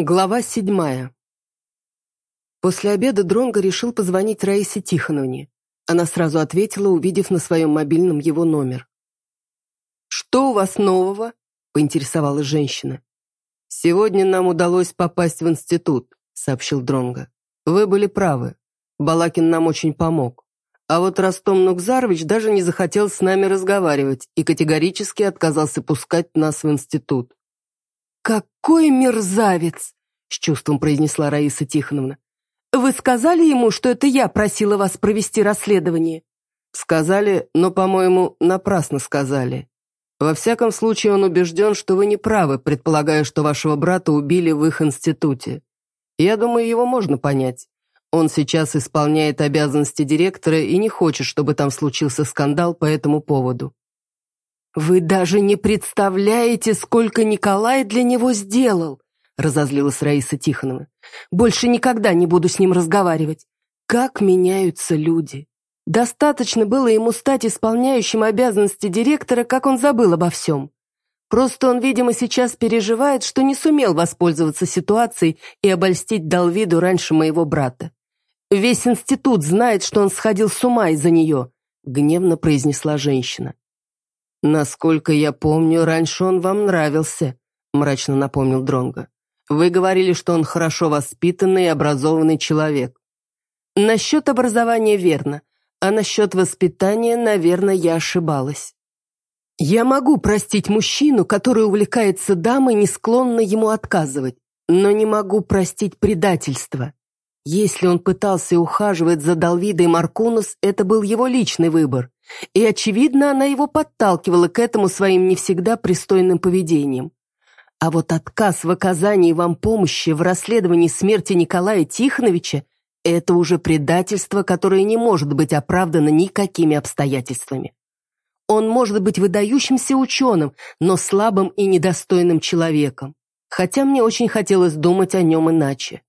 Глава седьмая. После обеда Дронго решил позвонить Раисе Тихоновне. Она сразу ответила, увидев на своем мобильном его номер. «Что у вас нового?» — поинтересовалась женщина. «Сегодня нам удалось попасть в институт», — сообщил Дронго. «Вы были правы. Балакин нам очень помог. А вот Ростом Нукзарович даже не захотел с нами разговаривать и категорически отказался пускать нас в институт. «Какой мерзавец!» — с чувством произнесла Раиса Тихоновна. «Вы сказали ему, что это я просила вас провести расследование?» «Сказали, но, по-моему, напрасно сказали. Во всяком случае, он убежден, что вы не правы, предполагая, что вашего брата убили в их институте. Я думаю, его можно понять. Он сейчас исполняет обязанности директора и не хочет, чтобы там случился скандал по этому поводу. «Вы даже не представляете, сколько Николай для него сделал!» разозлилась Раиса Тихонова. «Больше никогда не буду с ним разговаривать. Как меняются люди! Достаточно было ему стать исполняющим обязанности директора, как он забыл обо всем. Просто он, видимо, сейчас переживает, что не сумел воспользоваться ситуацией и обольстить Далвиду раньше моего брата. Весь институт знает, что он сходил с ума из-за нее», гневно произнесла женщина. «Насколько я помню, раньше он вам нравился», — мрачно напомнил Дронго. «Вы говорили, что он хорошо воспитанный и образованный человек». «Насчет образования верно, а насчет воспитания, наверное, я ошибалась. Я могу простить мужчину, который увлекается дамой, не склонна ему отказывать, но не могу простить предательство. Если он пытался ухаживать за Далвидой Маркунус, это был его личный выбор. И, очевидно, она его подталкивала к этому своим не всегда пристойным поведением. А вот отказ в оказании вам помощи в расследовании смерти Николая Тихоновича – это уже предательство, которое не может быть оправдано никакими обстоятельствами. Он может быть выдающимся ученым, но слабым и недостойным человеком. Хотя мне очень хотелось думать о нем иначе.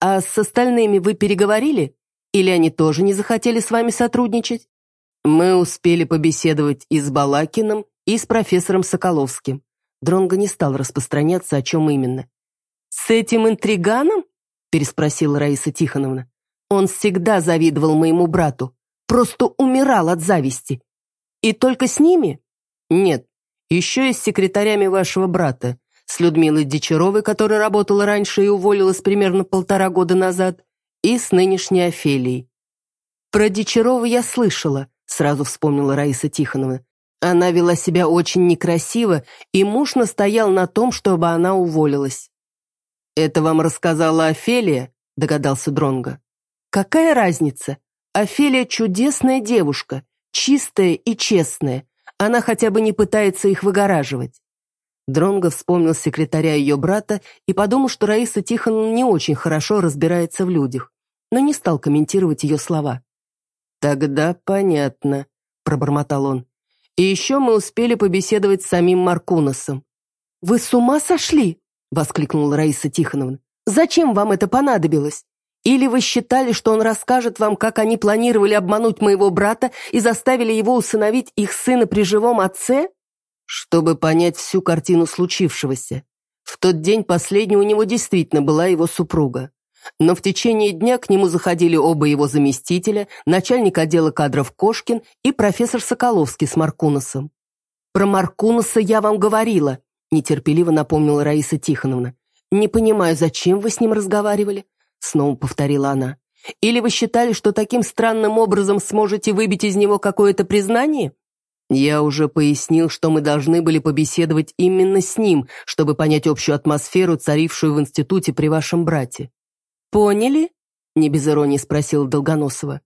А с остальными вы переговорили? Или они тоже не захотели с вами сотрудничать? Мы успели побеседовать и с Балакиным, и с профессором Соколовским. Дронго не стал распространяться, о чем именно. «С этим интриганом?» – переспросила Раиса Тихоновна. «Он всегда завидовал моему брату, просто умирал от зависти. И только с ними?» «Нет, еще и с секретарями вашего брата, с Людмилой Дичаровой, которая работала раньше и уволилась примерно полтора года назад, и с нынешней Офелией». «Про Дичарову я слышала», сразу вспомнила Раиса Тихоновна. Она вела себя очень некрасиво, и муж настоял на том, чтобы она уволилась. «Это вам рассказала Офелия?» – догадался Дронго. «Какая разница? Офелия чудесная девушка, чистая и честная. Она хотя бы не пытается их выгораживать». Дронго вспомнил секретаря ее брата и подумал, что Раиса Тихоновна не очень хорошо разбирается в людях, но не стал комментировать ее слова. «Тогда понятно», — пробормотал он. «И еще мы успели побеседовать с самим Маркуносом». «Вы с ума сошли?» — воскликнула Раиса Тихоновна. «Зачем вам это понадобилось? Или вы считали, что он расскажет вам, как они планировали обмануть моего брата и заставили его усыновить их сына при живом отце?» Чтобы понять всю картину случившегося. В тот день последней у него действительно была его супруга. Но в течение дня к нему заходили оба его заместителя, начальник отдела кадров Кошкин и профессор Соколовский с Маркуносом. «Про Маркуноса я вам говорила», – нетерпеливо напомнила Раиса Тихоновна. «Не понимаю, зачем вы с ним разговаривали?» – снова повторила она. «Или вы считали, что таким странным образом сможете выбить из него какое-то признание?» «Я уже пояснил, что мы должны были побеседовать именно с ним, чтобы понять общую атмосферу, царившую в институте при вашем брате. «Поняли?» — не без иронии спросил Долгоносова.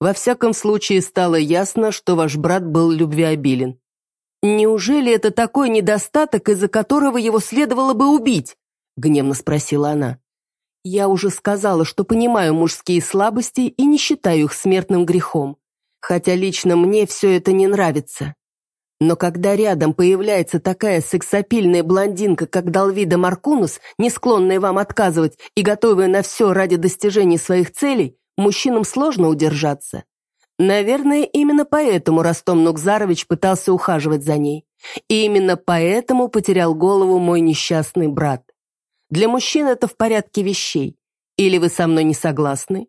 «Во всяком случае, стало ясно, что ваш брат был любвеобилен». «Неужели это такой недостаток, из-за которого его следовало бы убить?» — гневно спросила она. «Я уже сказала, что понимаю мужские слабости и не считаю их смертным грехом, хотя лично мне все это не нравится. Но когда рядом появляется такая сексапильная блондинка, как Далвида Маркунус, не склонная вам отказывать и готовая на все ради достижения своих целей, мужчинам сложно удержаться. Наверное, именно поэтому Ростом Нукзарович пытался ухаживать за ней. И именно поэтому потерял голову мой несчастный брат. Для мужчин это в порядке вещей. Или вы со мной не согласны?»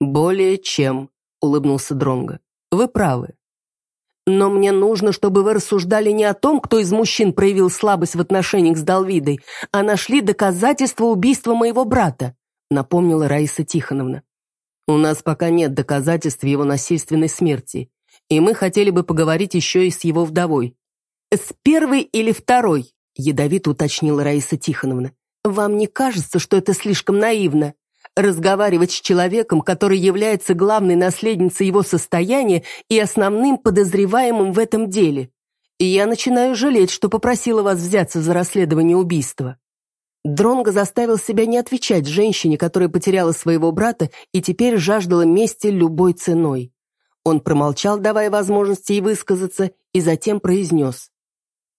«Более чем», — улыбнулся Дронго. «Вы правы. Но мне нужно, чтобы вы рассуждали не о том, кто из мужчин проявил слабость в отношениях с Далвидой, а нашли доказательства убийства моего брата», напомнила Раиса Тихоновна. «У нас пока нет доказательств его насильственной смерти, и мы хотели бы поговорить еще и с его вдовой». «С первой или второй?» ядовито уточнила Раиса Тихоновна. «Вам не кажется, что это слишком наивно?» Разговаривать с человеком, который является главной наследницей его состояния и основным подозреваемым в этом деле. И я начинаю жалеть, что попросила вас взяться за расследование убийства». Дронго заставил себя не отвечать женщине, которая потеряла своего брата и теперь жаждала мести любой ценой. Он промолчал, давая возможность ей высказаться, и затем произнес.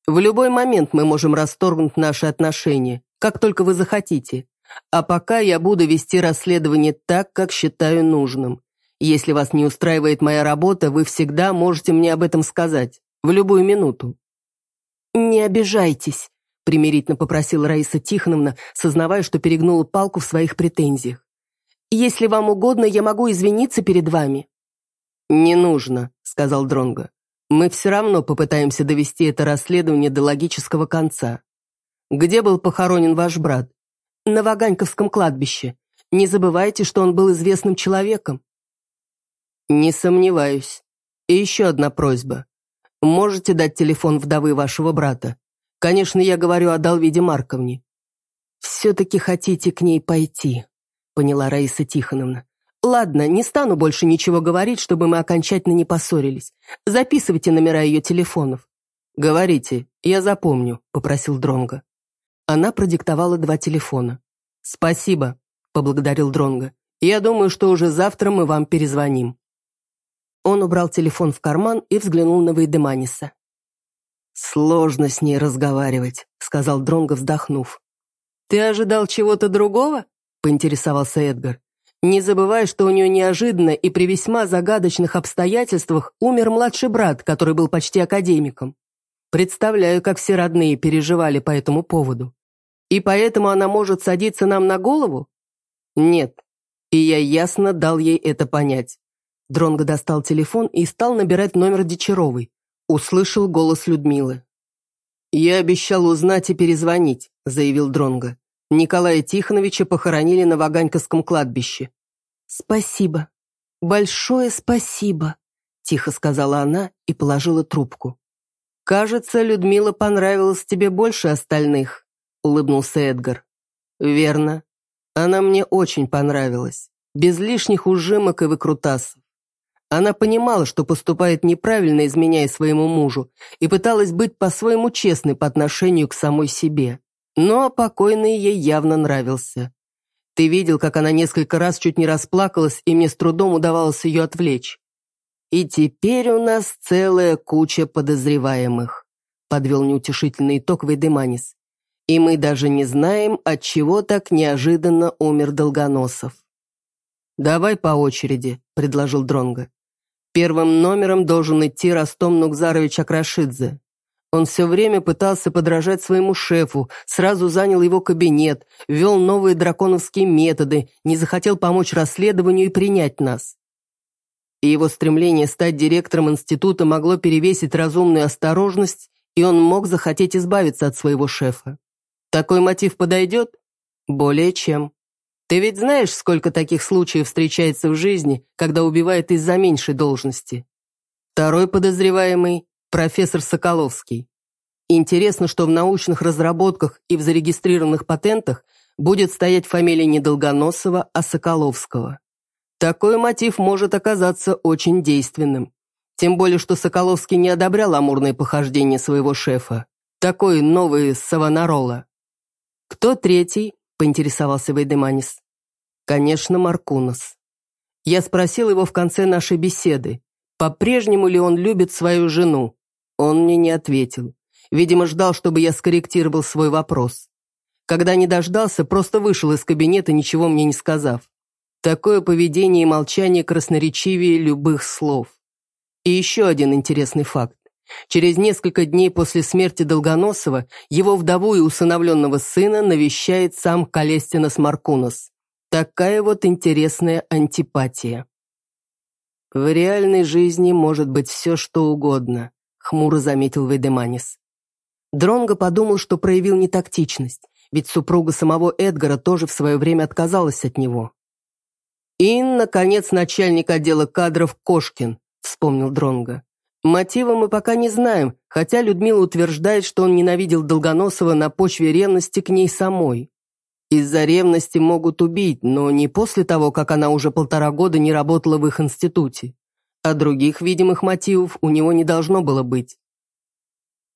«В любой момент мы можем расторгнуть наши отношения, как только вы захотите. А пока я буду вести расследование так, как считаю нужным. Если вас не устраивает моя работа, вы всегда можете мне об этом сказать. В любую минуту». «Не обижайтесь», — примирительно попросила Раиса Тихоновна, сознавая, что перегнула палку в своих претензиях. «Если вам угодно, я могу извиниться перед вами». «Не нужно», — сказал Дронго. «Мы все равно попытаемся довести это расследование до логического конца. Где был похоронен ваш брат? На Ваганьковском кладбище. Не забывайте, что он был известным человеком». «Не сомневаюсь. И еще одна просьба. Можете дать телефон вдовы вашего брата? Конечно, я говорю о Далвиде Марковне». «Все-таки хотите к ней пойти», — поняла Раиса Тихоновна. «Ладно, не стану больше ничего говорить, чтобы мы окончательно не поссорились. Записывайте номера ее телефонов». «Говорите, я запомню», — попросил Дронга. Она продиктовала два телефона. «Спасибо», — поблагодарил Дронга. «Я думаю, что уже завтра мы вам перезвоним». Он убрал телефон в карман и взглянул на Вейдеманиса. «Сложно с ней разговаривать», — сказал Дронго, вздохнув. «Ты ожидал чего-то другого?» — поинтересовался Эдгар. «Не забывай, что у нее неожиданно и при весьма загадочных обстоятельствах умер младший брат, который был почти академиком. Представляю, как все родные переживали по этому поводу. И поэтому она может садиться нам на голову? Нет. И я ясно дал ей это понять. Дронго достал телефон и стал набирать номер Дичаровой. Услышал голос Людмилы. «Я обещал узнать и перезвонить», — заявил Дронго. Николая Тихоновича похоронили на Ваганьковском кладбище. «Спасибо. Большое спасибо», — тихо сказала она и положила трубку. «Кажется, Людмила понравилась тебе больше остальных», — улыбнулся Эдгар. «Верно. Она мне очень понравилась. Без лишних ужимок и выкрутасов. Она понимала, что поступает неправильно, изменяя своему мужу, и пыталась быть по-своему честной по отношению к самой себе. Но покойный ей явно нравился. Ты видел, как она несколько раз чуть не расплакалась, и мне с трудом удавалось ее отвлечь. И теперь у нас целая куча подозреваемых», — подвел неутешительный итог Вейдеманис. И мы даже не знаем, от чего так неожиданно умер Долгоносов. «Давай по очереди», — предложил Дронго. «Первым номером должен идти Ростом Нукзарович Акрашидзе. Он все время пытался подражать своему шефу, сразу занял его кабинет, ввел новые драконовские методы, не захотел помочь расследованию и принять нас. И его стремление стать директором института могло перевесить разумную осторожность, и он мог захотеть избавиться от своего шефа. Такой мотив подойдет? Более чем. Ты ведь знаешь, сколько таких случаев встречается в жизни, когда убивают из-за меньшей должности? Второй подозреваемый – профессор Соколовский. Интересно, что в научных разработках и в зарегистрированных патентах будет стоять фамилия не Долгоносова, а Соколовского. Такой мотив может оказаться очень действенным. Тем более, что Соколовский не одобрял амурные похождения своего шефа. Такой новый Савонарола. «Кто третий?» — поинтересовался Вейдеманис. «Конечно, Маркунос. Я спросил его в конце нашей беседы, по-прежнему ли он любит свою жену. Он мне не ответил. Видимо, ждал, чтобы я скорректировал свой вопрос. Когда не дождался, просто вышел из кабинета, ничего мне не сказав. Такое поведение и молчание красноречивее любых слов. И еще один интересный факт. Через несколько дней после смерти Долгоносова его вдову и усыновленного сына навещает сам Калестинос Маркунос. Такая вот интересная антипатия. «В реальной жизни может быть все, что угодно», — хмуро заметил Вейдеманис. Дронго подумал, что проявил нетактичность, ведь супруга самого Эдгара тоже в свое время отказалась от него. «И, наконец, начальник отдела кадров Кошкин», — вспомнил Дронго. Мотива мы пока не знаем, хотя Людмила утверждает, что он ненавидел Долгоносова на почве ревности к ней самой. Из-за ревности могут убить, но не после того, как она уже полтора года не работала в их институте. А других видимых мотивов у него не должно было быть.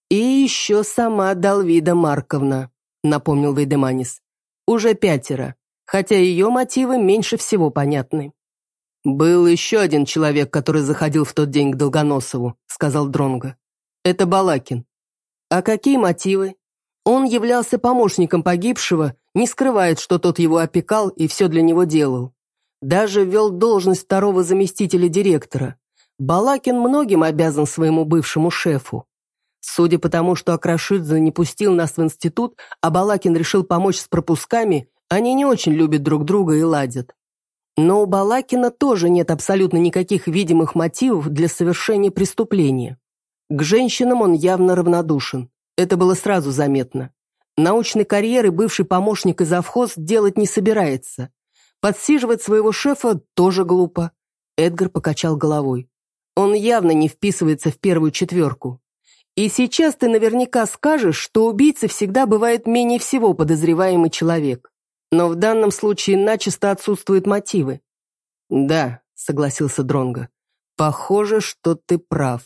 «И еще сама Далвида Марковна», — напомнил Вейдеманис. «Уже пятеро, хотя ее мотивы меньше всего понятны». «Был еще один человек, который заходил в тот день к Долгоносову», — сказал Дронго. «Это Балакин». «А какие мотивы?» Он являлся помощником погибшего, не скрывает, что тот его опекал и все для него делал. Даже ввел должность второго заместителя директора. Балакин многим обязан своему бывшему шефу. Судя по тому, что Акрашидзе не пустил нас в институт, а Балакин решил помочь с пропусками, они не очень любят друг друга и ладят. Но у Балакина тоже нет абсолютно никаких видимых мотивов для совершения преступления. К женщинам он явно равнодушен. Это было сразу заметно. Научной карьеры бывший помощник и завхоз делать не собирается. Подсиживать своего шефа тоже глупо. Эдгар покачал головой. Он явно не вписывается в первую четверку. И сейчас ты наверняка скажешь, что убийца всегда бывает менее всего подозреваемый человек. Но в данном случае начисто отсутствуют мотивы. Да, согласился Дронго. Похоже, что ты прав.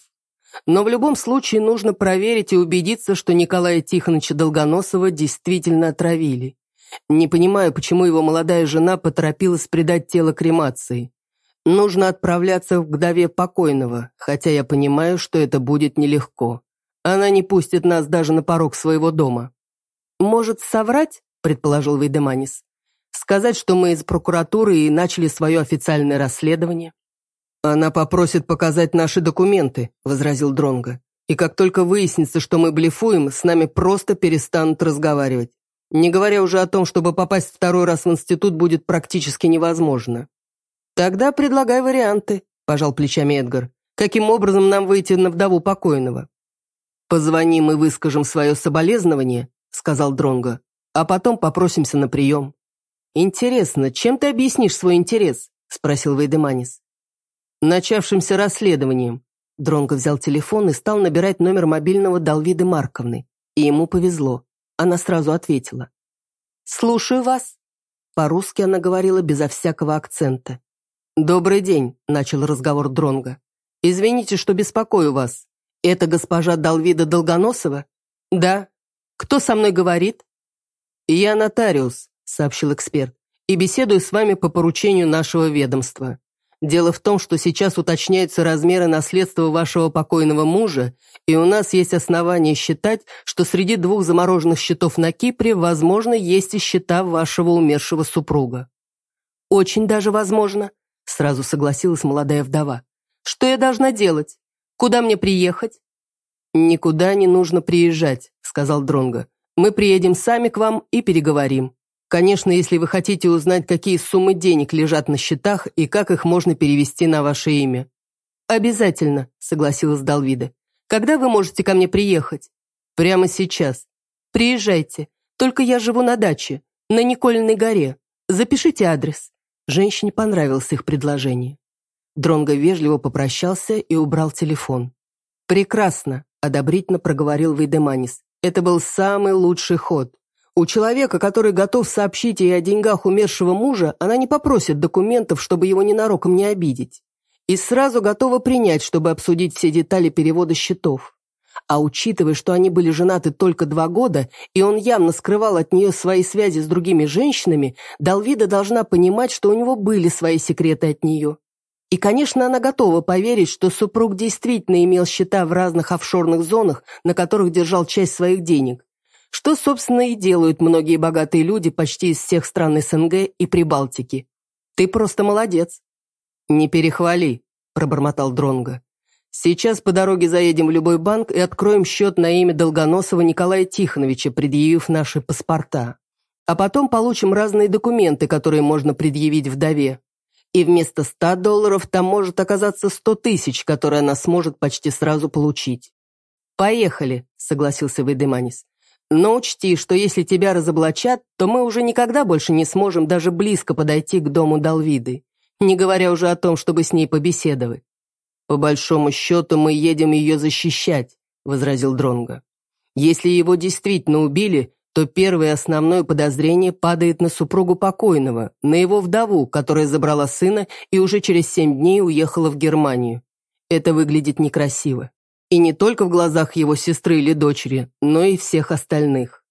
Но в любом случае нужно проверить и убедиться, что Николая Тихоновича Долгоносова действительно отравили. Не понимаю, почему его молодая жена поторопилась предать тело кремации. Нужно отправляться к вдове покойного, хотя я понимаю, что это будет нелегко. Она не пустит нас даже на порог своего дома. Может, соврать? Предположил Вейдеманис. «Сказать, что мы из прокуратуры и начали свое официальное расследование?» «Она попросит показать наши документы», — возразил Дронго. «И как только выяснится, что мы блефуем, с нами просто перестанут разговаривать. Не говоря уже о том, чтобы попасть второй раз в институт будет практически невозможно». «Тогда предлагай варианты», — пожал плечами Эдгар. «Каким образом нам выйти на вдову покойного?» «Позвоним и выскажем свое соболезнование», — сказал Дронго а потом попросимся на прием». «Интересно, чем ты объяснишь свой интерес?» – спросил Вейдеманис. «Начавшимся расследованием». Дронго взял телефон и стал набирать номер мобильного Далвиды Марковны. И ему повезло. Она сразу ответила. «Слушаю вас». По-русски она говорила безо всякого акцента. «Добрый день», – начал разговор Дронга. «Извините, что беспокою вас. Это госпожа Далвида Долгоносова?» «Да». «Кто со мной говорит?» «Я нотариус», — сообщил эксперт, «и беседую с вами по поручению нашего ведомства. Дело в том, что сейчас уточняются размеры наследства вашего покойного мужа, и у нас есть основания считать, что среди двух замороженных счетов на Кипре, возможно, есть и счета вашего умершего супруга». «Очень даже возможно», — сразу согласилась молодая вдова. «Что я должна делать? Куда мне приехать?» «Никуда не нужно приезжать», — сказал Дронго. Мы приедем сами к вам и переговорим. Конечно, если вы хотите узнать, какие суммы денег лежат на счетах и как их можно перевести на ваше имя». «Обязательно», — согласилась Далвида. «Когда вы можете ко мне приехать?» «Прямо сейчас». «Приезжайте. Только я живу на даче, на Никольной горе. Запишите адрес». Женщине понравилось их предложение. Дронго вежливо попрощался и убрал телефон. «Прекрасно», — одобрительно проговорил Вейдеманис. Это был самый лучший ход. У человека, который готов сообщить ей о деньгах умершего мужа, она не попросит документов, чтобы его ненароком не обидеть. И сразу готова принять, чтобы обсудить все детали перевода счетов. А учитывая, что они были женаты только два года, и он явно скрывал от нее свои связи с другими женщинами, Далвида должна понимать, что у него были свои секреты от нее. И, конечно, она готова поверить, что супруг действительно имел счета в разных офшорных зонах, на которых держал часть своих денег. Что, собственно, и делают многие богатые люди почти из всех стран СНГ и Прибалтики. Ты просто молодец. Не перехвали, пробормотал Дронго. Сейчас по дороге заедем в любой банк и откроем счет на имя Долгоносова Николая Тихоновича, предъявив наши паспорта. А потом получим разные документы, которые можно предъявить вдове. И вместо ста долларов там может оказаться сто тысяч, которые она сможет почти сразу получить. «Поехали», — согласился Вейдеманис. «Но учти, что если тебя разоблачат, то мы уже никогда больше не сможем даже близко подойти к дому Далвиды, не говоря уже о том, чтобы с ней побеседовать. «По большому счету мы едем ее защищать», — возразил Дронго. «Если его действительно убили, то первое основное подозрение падает на супругу покойного, на его вдову, которая забрала сына и уже через семь дней уехала в Германию. Это выглядит некрасиво. И не только в глазах его сестры или дочери, но и всех остальных.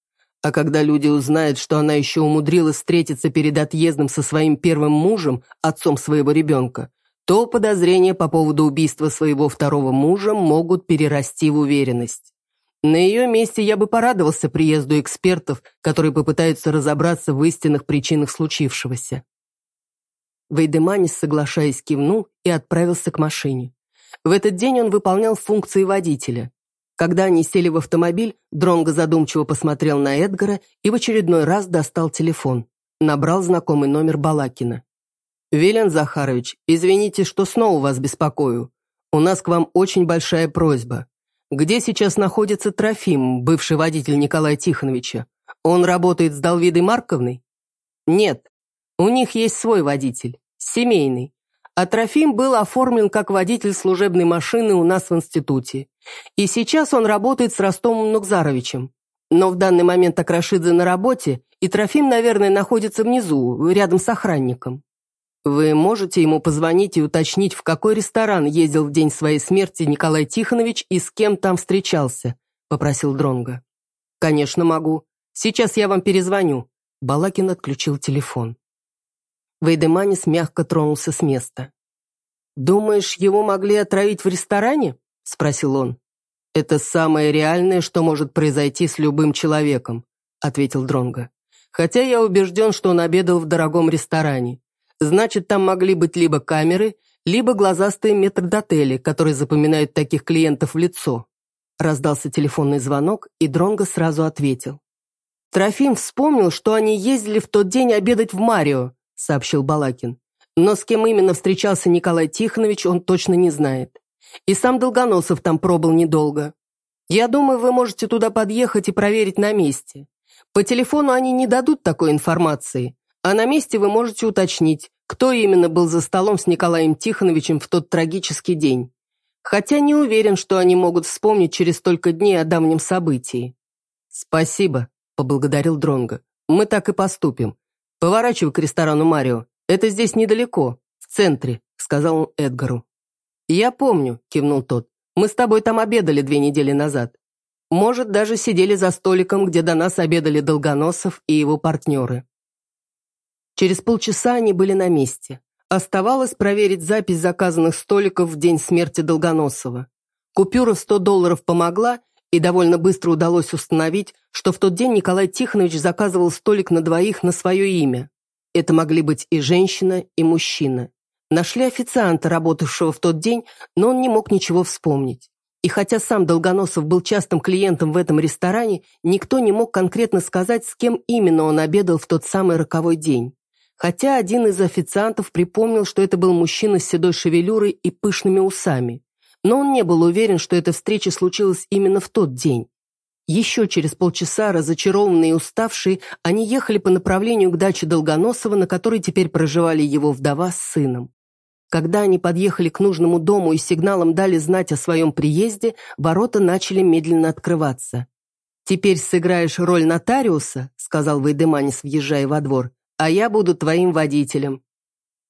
А когда люди узнают, что она еще умудрилась встретиться перед отъездом со своим первым мужем, отцом своего ребенка, то подозрения по поводу убийства своего второго мужа могут перерасти в уверенность. На ее месте я бы порадовался приезду экспертов, которые попытаются разобраться в истинных причинах случившегося. Вейдеманис, соглашаясь, кивнул и отправился к машине. В этот день он выполнял функции водителя. Когда они сели в автомобиль, Дронго задумчиво посмотрел на Эдгара и в очередной раз достал телефон. Набрал знакомый номер Балакина. «Вилен Захарович, извините, что снова вас беспокою. У нас к вам очень большая просьба. Где сейчас находится Трофим, бывший водитель Николая Тихоновича? Он работает с Далвидой Марковной?» «Нет, у них есть свой водитель, семейный. А Трофим был оформлен как водитель служебной машины у нас в институте. И сейчас он работает с Ростомом Нукзаровичем. Но в данный момент Акрашидзе на работе, и Трофим, наверное, находится внизу, рядом с охранником. Вы можете ему позвонить и уточнить, в какой ресторан ездил в день своей смерти Николай Тихонович и с кем там встречался?» – попросил Дронга. «Конечно могу. Сейчас я вам перезвоню». Балакин отключил телефон. Вейдеманис мягко тронулся с места. «Думаешь, его могли отравить в ресторане?» – спросил он. «Это самое реальное, что может произойти с любым человеком», – ответил Дронга. «Хотя я убежден, что он обедал в дорогом ресторане. Значит, там могли быть либо камеры, либо глазастые метрдотели, которые запоминают таких клиентов в лицо. Раздался телефонный звонок, и Дронго сразу ответил. «Трофим вспомнил, что они ездили в тот день обедать в Марио», сообщил Балакин. «Но с кем именно встречался Николай Тихонович, он точно не знает. И сам Долгоносов там пробыл недолго. Я думаю, вы можете туда подъехать и проверить на месте. По телефону они не дадут такой информации, а на месте вы можете уточнить, кто именно был за столом с Николаем Тихоновичем в тот трагический день. Хотя не уверен, что они могут вспомнить через столько дней о давнем событии. «Спасибо», — поблагодарил Дронго. «Мы так и поступим. Поворачивай к ресторану Марио. Это здесь недалеко, в центре», — сказал он Эдгару. «Я помню», — кивнул тот. «Мы с тобой там обедали две недели назад. Может, даже сидели за столиком, где до нас обедали Долгоносов и его партнеры». Через полчаса они были на месте. Оставалось проверить запись заказанных столиков в день смерти Долгоносова. Купюра в 100 долларов помогла, и довольно быстро удалось установить, что в тот день Николай Тихонович заказывал столик на двоих на свое имя. Это могли быть и женщина, и мужчина. Нашли официанта, работавшего в тот день, но он не мог ничего вспомнить. И хотя сам Долгоносов был частым клиентом в этом ресторане, никто не мог конкретно сказать, с кем именно он обедал в тот самый роковой день хотя один из официантов припомнил, что это был мужчина с седой шевелюрой и пышными усами. Но он не был уверен, что эта встреча случилась именно в тот день. Еще через полчаса, разочарованные и уставшие, они ехали по направлению к даче Долгоносова, на которой теперь проживали его вдова с сыном. Когда они подъехали к нужному дому и сигналом дали знать о своем приезде, ворота начали медленно открываться. «Теперь сыграешь роль нотариуса», — сказал Вейдеманис, въезжая во двор, а я буду твоим водителем.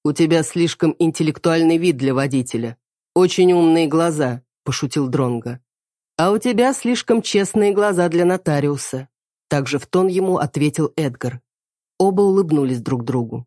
У тебя слишком интеллектуальный вид для водителя. Очень умные глаза, пошутил Дронга. А у тебя слишком честные глаза для нотариуса. Также в тон ему ответил Эдгар. Оба улыбнулись друг другу.